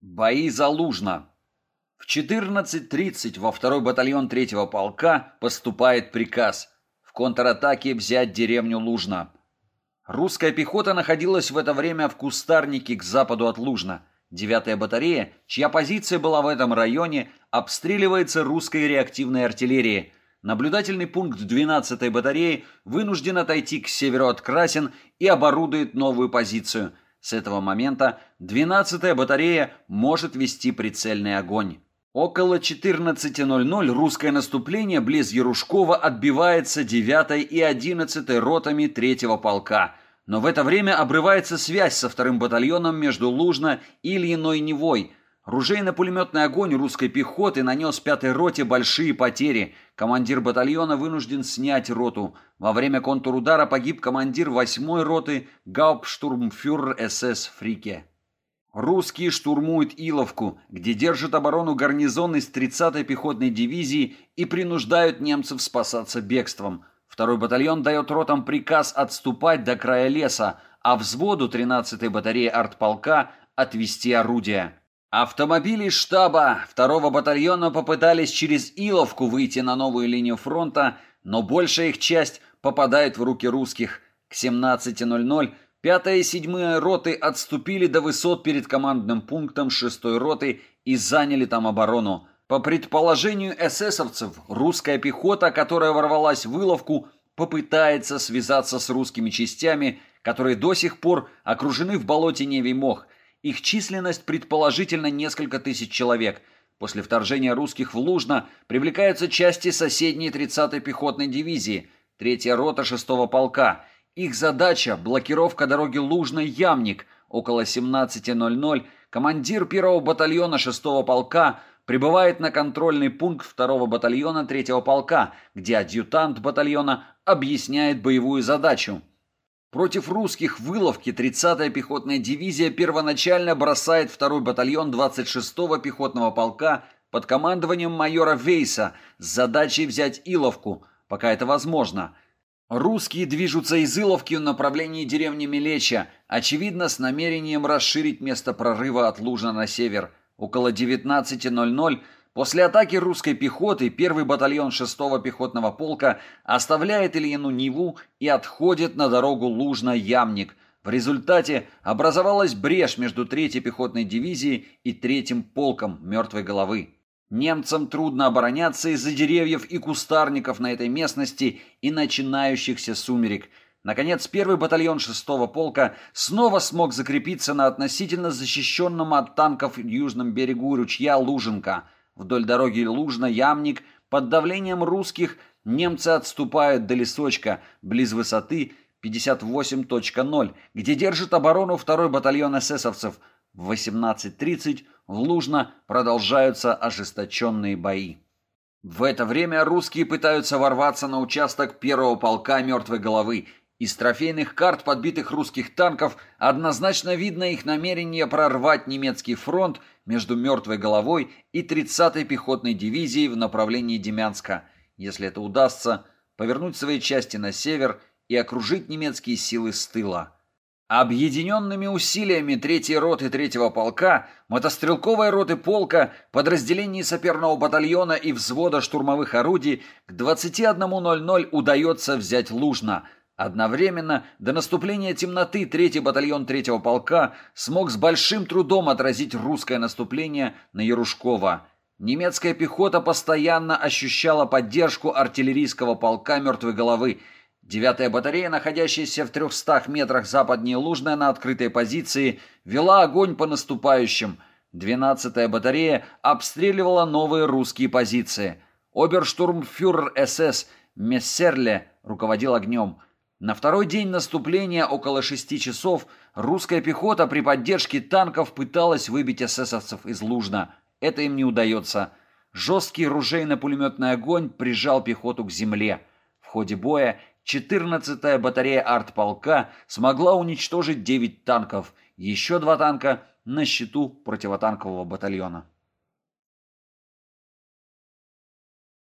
Бои за Лужно. В 14.30 во второй батальон третьего полка поступает приказ в контратаке взять деревню Лужно. Русская пехота находилась в это время в кустарнике к западу от Лужно. Девятая батарея, чья позиция была в этом районе, обстреливается русской реактивной артиллерией. Наблюдательный пункт 12-й батареи вынужден отойти к северу от Красин и оборудует новую позицию – с этого момента 12-я батарея может вести прицельный огонь. Около 14.00 русское наступление близ Ярушкова отбивается 9-й и 11-й ротами 3-го полка. Но в это время обрывается связь со вторым батальоном между Лужно и Ильиной Невой – Ружейно-пулеметный огонь русской пехоты нанес пятой роте большие потери. Командир батальона вынужден снять роту. Во время контрудара погиб командир восьмой роты Гауптштурмфюрер СС Фрике. Русские штурмуют Иловку, где держат оборону гарнизон из 30-й пехотной дивизии и принуждают немцев спасаться бегством. Второй батальон дает ротам приказ отступать до края леса, а взводу 13-й батареи артполка отвести орудия. Автомобили штаба второго батальона попытались через Иловку выйти на новую линию фронта, но большая их часть попадает в руки русских. К 17.00 пятая и седьмая роты отступили до высот перед командным пунктом шестой роты и заняли там оборону. По предположению эсэсовцев, русская пехота, которая ворвалась в Иловку, попытается связаться с русскими частями, которые до сих пор окружены в болоте Невий их численность предположительно несколько тысяч человек. После вторжения русских в Лужно привлекаются части соседней 30-й пехотной дивизии, 3-я рота 6-го полка. Их задача – блокировка дороги Лужно-Ямник. Около 17.00 командир 1-го батальона 6-го полка прибывает на контрольный пункт 2-го батальона 3-го полка, где адъютант батальона объясняет боевую задачу. Против русских в Иловке 30-я пехотная дивизия первоначально бросает второй батальон 26-го пехотного полка под командованием майора Вейса с задачей взять Иловку, пока это возможно. Русские движутся из Иловки в направлении деревни Мелеча, очевидно, с намерением расширить место прорыва от Лужна на север. Около 19.00 После атаки русской пехоты первый батальон 6-го пехотного полка оставляет Ильину Ниву и отходит на дорогу Лужно-Ямник. В результате образовалась брешь между 3-й пехотной дивизией и 3-м полком мертвой головы. Немцам трудно обороняться из-за деревьев и кустарников на этой местности и начинающихся сумерек. Наконец, первый батальон 6-го полка снова смог закрепиться на относительно защищенном от танков южном берегу ручья Луженка – Вдоль дороги Лужно-Ямник под давлением русских немцы отступают до лесочка близ высоты 58.0, где держит оборону второй батальон эсэсовцев. В 18.30 в Лужно продолжаются ожесточенные бои. В это время русские пытаются ворваться на участок первого полка «Мертвой головы», из трофейных карт подбитых русских танков однозначно видно их намерение прорвать немецкий фронт между мертвой головой и 30-й пехотной дивизией в направлении Демянска. Если это удастся, повернуть свои части на север и окружить немецкие силы с тыла. Объединенными усилиями 3-й роты 3-го полка, мотострелковой роты полка, подразделений саперного батальона и взвода штурмовых орудий к 21.00 удается взять Лужно – Одновременно до наступления темноты третий батальон третьего полка смог с большим трудом отразить русское наступление на Ярушково. Немецкая пехота постоянно ощущала поддержку артиллерийского полка «Мертвой головы». Девятая батарея, находящаяся в 300 метрах западнее Лужная на открытой позиции, вела огонь по наступающим. Двенадцатая батарея обстреливала новые русские позиции. Оберштурмфюрер СС Мессерле руководил огнем – на второй день наступления, около шести часов, русская пехота при поддержке танков пыталась выбить эсэсовцев из Лужна. Это им не удается. Жесткий ружейно-пулеметный огонь прижал пехоту к земле. В ходе боя 14-я батарея артполка смогла уничтожить 9 танков, еще два танка на счету противотанкового батальона.